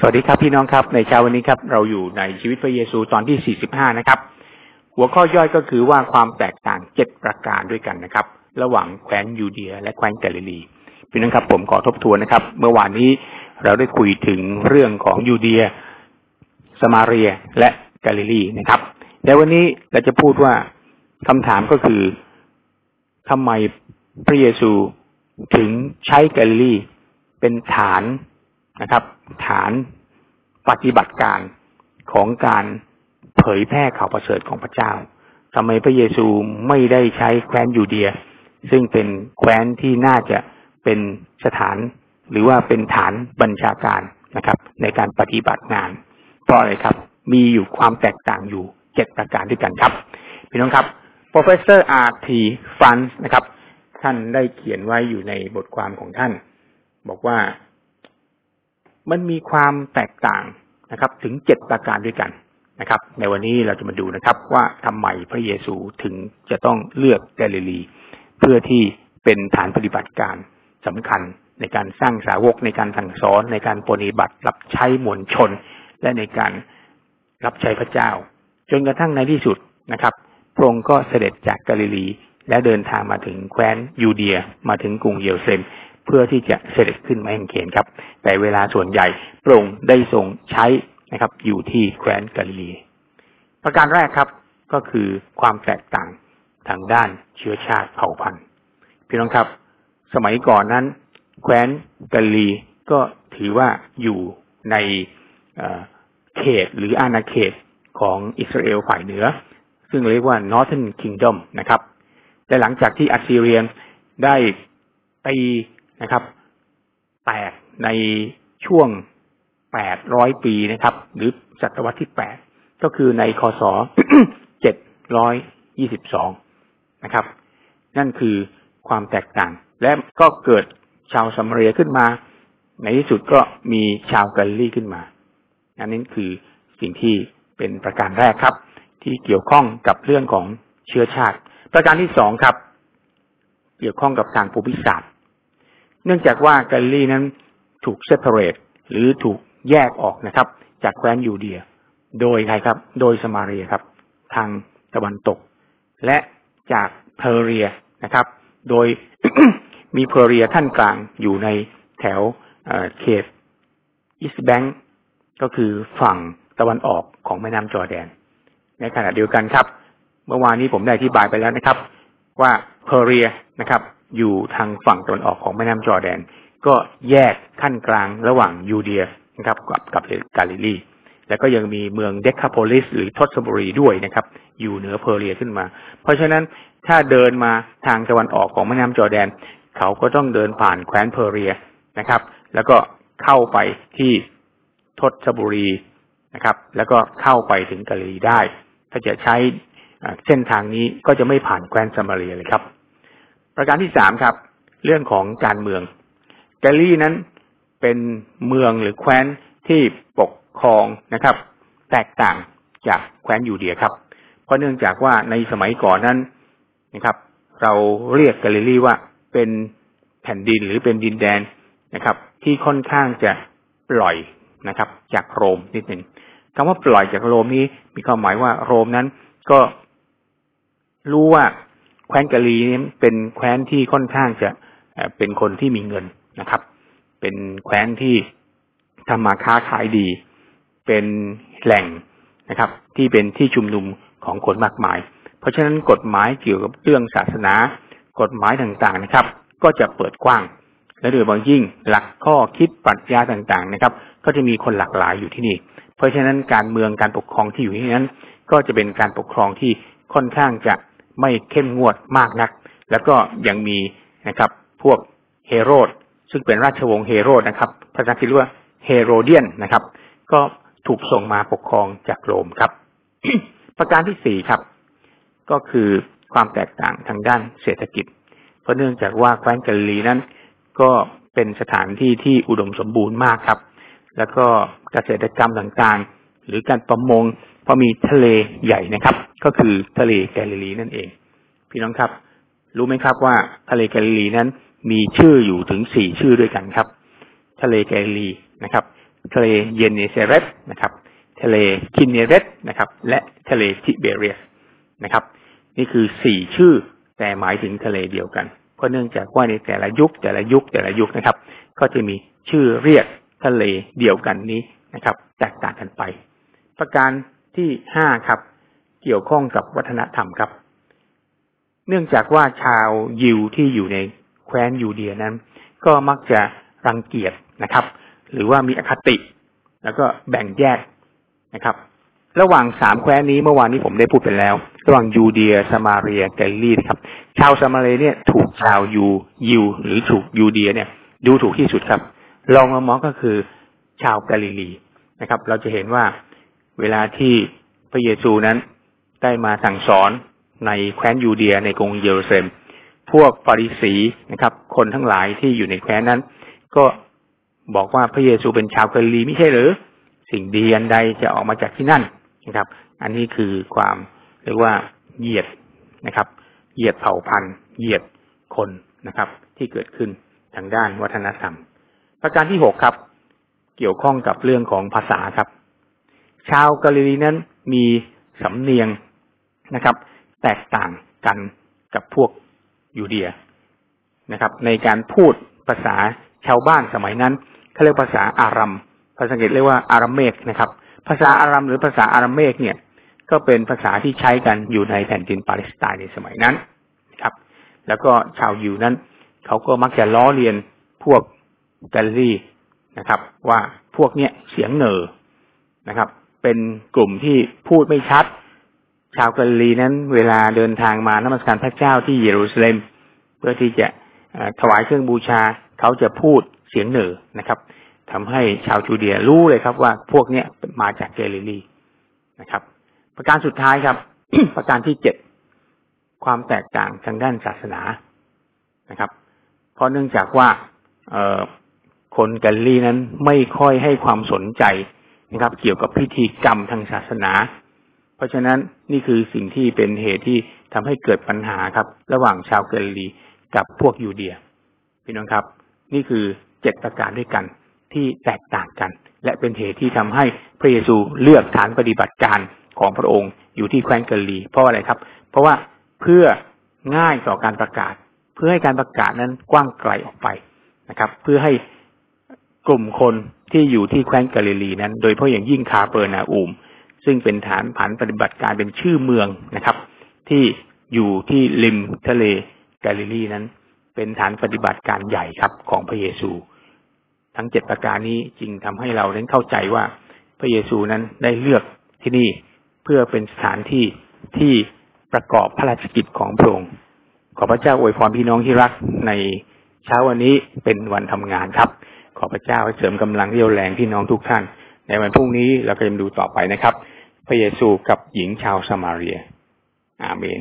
สวัสดีครับพี่น้องครับ ในเช้าวันนี้ครับ เราอยู่ในชีวิตพระเยซูตอนที่ 45 นะครับ หัวข้อย่อยก็คือว่าความแตกต่างเจ็ดประการด้วยกันนะครับ ระหว่างแคว้นยูเดีย และแคว้นกาลิลีพี่น้องครับผมขอทบทวนนะครับ เมื่อวานนี้เราได้คุยถึงเรื่องของยูเดีย สมาเรียและกาลิลีนะครับแต่วันนี้เราจะพูดว่าคำถามก็คือทำไมพระเยซูถึงใช้กาลิลีเป็นฐานนะครับ ฐานปฏิบัติการของการเผยแพร่ข่าวประเสริฐของพระเจ้าทำไมพระเยซูไม่ได้ใช้แคว้นยูเดีย ซึ่งเป็นแคว้นที่น่าจะเป็นสถาน หรือว่าเป็นฐานบัญชาการนะครับ ในการปฏิบัติงาน เพราะอะไรครับ มีอยู่ความแตกต่างอยู่เจ็ดประการด้วยกันครับพี่น้องครับ professor R.T. Franz นะครับ ท่านได้เขียนไว้อยู่ในบทความของท่าน บอกว่า มันมีความแตกต่างนะครับ ถึงเจ็ดประการด้วยกันนะครับ ในวันนี้เราจะมาดูนะครับ ว่าทำไมพระเยซูถึงจะต้องเลือกแกลิลี เพื่อที่เป็นฐานปฏิบัติการสำคัญในการสร้างสาวกในการสั่งสอนในการปฏิบัติรับใช้มวลชน และในการรับใช้พระเจ้า จนกระทั่งในที่สุดนะครับพระองค์ก็เสด็จจากกาลิลีและเดินทางมาถึงแคว้นยูเดียมาถึงกรุงเยรูซาเล็ม เพื่อที่จะเสด็จขึ้นมาแห่งเขนครับ แต่เวลาส่วนใหญ่พระองค์ได้ทรงใช้นะครับ อยู่ที่แคว้นกาลิลีประการแรกครับก็คือความแตกต่างทางด้านเชื้อชาติเผ่าพันธุ์พี่น้องครับ สมัยก่อนนั้น แคว้นกาลีก็ถือว่าอยู่ในเขตหรืออาณาเขตของอิสราเอลฝ่ายเหนือ ซึ่งเรียกว่า Northern Kingdom นะครับแต่หลังจากที่อัสซีเรียนได้ตี นะครับ แตกในช่วงแปดร้อยปีนะครับ หรือศตวรรษที่แปดก็คือในคศเจ็ดร้อยยี่สิบสองนะครับ นั่นคือความแตกต่าง และก็เกิดชาวสะมาเรียขึ้นมา ในที่สุดก็มีชาวกาลิลีขึ้นมา อันนี้คือสิ่งที่เป็นประการแรกครับ ที่เกี่ยวข้องกับเรื่องของเชื้อชาติ ประการที่สองครับ เกี่ยวข้องกับทางภูมิศาสตร์ เนื่องจากว่ากาลิลีนั้นถูก separate หรือถูกแยกออกนะครับ จากแคว้นยูเดีย โดยใครครับ โดยสมาเรียครับ ทางตะวันตก และจากเพอเรียนะครับ โดยมีเพอเรียท่านกลางอยู่ในแถวเขตอิสแบงก็คือฝั่งตะวันออกของแม่น้ำจอแดน ในขณะเดียวกันครับ เมื่อวานนี้ผมได้อธิบายไปแล้วนะครับ ว่าเพอเรียนะครับ อยู่ทางฝั่งตะวันออกของแม่น้ำจอแดน ก็แยกขั้นกลางระหว่างยูเดียนะครับกับกับกาลิลีแล้วก็ยังมีเมืองเดคาโพลิสหรือทศบุรีด้วยนะครับ อยู่เหนือเพอเรียขึ้นมา เพราะฉะนั้นถ้าเดินมาทางตะวันออกของแม่น้ำจอแดน เขาก็ต้องเดินผ่านแคว้นเพอเรียนะครับ แล้วก็เข้าไปที่ทศบุรีนะครับ แล้วก็เข้าไปถึงกาลิลีได้ ถ้าจะใช้เส้นทางนี้ก็จะไม่ผ่านแคว้นซามาเรียเลยครับ ประการที่สามครับ เรื่องของการเมือง แกาลีนั้นเป็นเมืองหรือแคว้นที่ปกครองนะครับ แตกต่างจากแคว้นยูเดียครับ เพราะเนื่องจากว่าในสมัยก่อนนั้นนะครับ เราเรียกแกลิลีว่าเป็นแผ่นดินหรือเป็นดินแดนนะครับ ที่ค่อนข้างจะปล่อยนะครับ จากโรมนิดหนึ่งคำว่าปล่อยจากโรมนี้มีความหมายว่าโรมนั้นก็รู้ว่า แคว้นกะลีนี้เป็นแคว้นที่ค่อนข้างจะเป็นคนที่มีเงินนะครับ เป็นแคว้นที่ทำมาค้าขายดี เป็นแหล่งนะครับ ที่เป็นที่ชุมนุมของคนมากมาย เพราะฉะนั้นกฎหมายเกี่ยวกับเรื่องศาสนา กฎหมายต่างๆนะครับ ก็จะเปิดกว้าง และโดยบางยิ่งหลักข้อคิดปรัชญาต่างๆนะครับ ก็จะมีคนหลากหลายอยู่ที่นี่ เพราะฉะนั้นการเมืองการปกครองที่อยู่ที่นั้น ก็จะเป็นการปกครองที่ค่อนข้างจะ ไม่เข้มงวดมากนัก แล้วก็ยังมีนะครับ พวกเฮโรดซึ่งเป็นราชวงศ์เฮโรดนะครับภาษาอังกฤษว่าเฮโรเดียนนะครับ ก็ถูกส่งมาปกครองจากโรมครับ ประการที่สี่ครับ ก็คือความแตกต่างทางด้านเศรษฐกิจ เพราะเนื่องจากว่าแคว้นกาลิลีนั้น ก็เป็นสถานที่ที่อุดมสมบูรณ์มากครับ แล้วก็เกษตรกรรมต่างๆ หรือการประมง พอมีทะเลใหญ่นะครับ ก็คือทะเลแกลิลีนั่นเอง พี่น้องครับ รู้ไหมครับว่าทะเลแกลิลีนั้นมีชื่ออยู่ถึงสี่ชื่อด้วยกันครับ ทะเลแกลิลีนะครับ ทะเลเยนเนซาเรทนะครับ ทะเลคินเนเรทนะครับ และทะเลทิเบเรียสนะครับ นี่คือสี่ชื่อแต่หมายถึงทะเลเดียวกัน เพราะเนื่องจากว่าในแต่ละยุคแต่ละยุคแต่ละยุคนะครับ ก็จะมีชื่อเรียกทะเลเดียวกันนี้นะครับ แตกต่างกันไป ประการ ที่ห้าครับ เกี่ยวข้องกับวัฒนธรรมครับ เนื่องจากว่าชาวยิวที่อยู่ในแคว้นยูเดียนั้น ก็มักจะรังเกียจนะครับ หรือว่ามีอคติ แล้วก็แบ่งแยกนะครับ ระหว่างสามแคว้นนี้เมื่อวานนี้ผมได้พูดไปแล้ว ระหว่างยูเดียสมาเรียแกลลีครับ ชาวสมาเรียเนี่ยถูกชาวยูยิวหรือถูกยูเดียเนี่ย ดูถูกที่สุดครับรองลงมาก็คือชาวกาลิลีนะครับ เราจะเห็นว่า เวลาที่พระเยซูนั้นได้มาสั่งสอนในแคว้นยูเดียในกรุงเยรูซาเล็ม พวกฟาริสีนะครับ คนทั้งหลายที่อยู่ในแคว้นนั้น ก็บอกว่าพระเยซูเป็นชาวกาลิลีไม่ใช่หรือ สิ่งดีอันใดจะออกมาจากที่นั่นนะครับ อันนี้คือความหรือว่าเหยียดนะครับ เหยียดเผ่าพันธุ์ เหยียดคนนะครับ ที่เกิดขึ้นทางด้านวัฒนธรรม ประการที่หกครับ เกี่ยวข้องกับเรื่องของภาษาครับ ชาวกาลิลีนั้นมีสำเนียงนะครับ แตกต่างกันกับพวกยูเดียนะครับ ในการพูดภาษาชาวบ้านสมัยนั้นเขาเรียกภาษาอารัมภาษาอังกฤษเรียกว่า Aramaic นะครับ ภาษาอารัมหรือภาษา Aramaic เนี่ย ก็เป็นภาษาที่ใช้กันอยู่ในแผ่นดินปาเลสไตน์ในสมัยนั้นครับ แล้วก็ชาวยิวนั้นเขาก็มักจะล้อเลียนพวกกาลิลีนะครับ ว่าพวกเนี้ยเสียงเหน่อนะครับ เป็นกลุ่มที่พูดไม่ชัด ชาวกาลิลีนั้น เวลาเดินทางมานมัสการพระเจ้าที่เยรูซาเล็ม เพื่อที่จะถวายเครื่องบูชาเขาจะพูดเสียงเหนือนะครับทำให้ชาวจูเดียรู้เลยครับว่าพวกเนี้ยมาจากเกลิลีนะครับ ประการสุดท้ายครับ ประการที่เจ็ดความแตกต่างทางด้านศาสนานะครับ เพราะเนื่องจากว่าเออคนกาลีนั้นไม่ค่อยให้ความสนใจ นะครับ เกี่ยวกับพิธีกรรมทางศาสนา เพราะฉะนั้นนี่คือสิ่งที่เป็นเหตุที่ทำให้เกิดปัญหาครับ ระหว่างชาวกาลิลีกับพวกยูเดียพี่น้องครับ นี่คือเจ็ดประการด้วยกันที่แตกต่างกัน และเป็นเหตุที่ทำให้พระเยซูเลือกฐานปฏิบัติการของพระองค์อยู่ที่แคว้นกาลิลีเพราะอะไรครับ เพราะว่าเพื่อง่ายต่อการประกาศ เพื่อให้การประกาศนั้นกว้างไกลออกไปนะครับ เพื่อให้กลุ่มคน ที่อยู่ที่แคว้นกาลิลีนั้น โดยเฉพาะอย่างยิ่งคาเปอร์นาอูม ซึ่งเป็นฐานผันปฏิบัติการเป็นชื่อเมืองนะครับ ที่อยู่ที่ริมทะเลกาลิลีนั้น เป็นฐานปฏิบัติการใหญ่ครับของพระเยซู ทั้งเจ็ดประการนี้จึงทำให้เรานั้นเข้าใจว่าพระเยซูนั้นได้เลือกที่นี่เพื่อเป็นสถานที่ที่ประกอบพระราชกิจของพระองค์ขอพระเจ้าอวยพรพี่น้องที่รักในเช้าวันนี้เป็นวันทำงานครับ ขอพระเจ้าเสริมกำลังเรี่ยวแรงพี่น้องทุกท่าน ในวันพรุ่งนี้เราก็จะดูต่อไปนะครับ พระเยซูกับหญิงชาวสมาเรีย อาเมน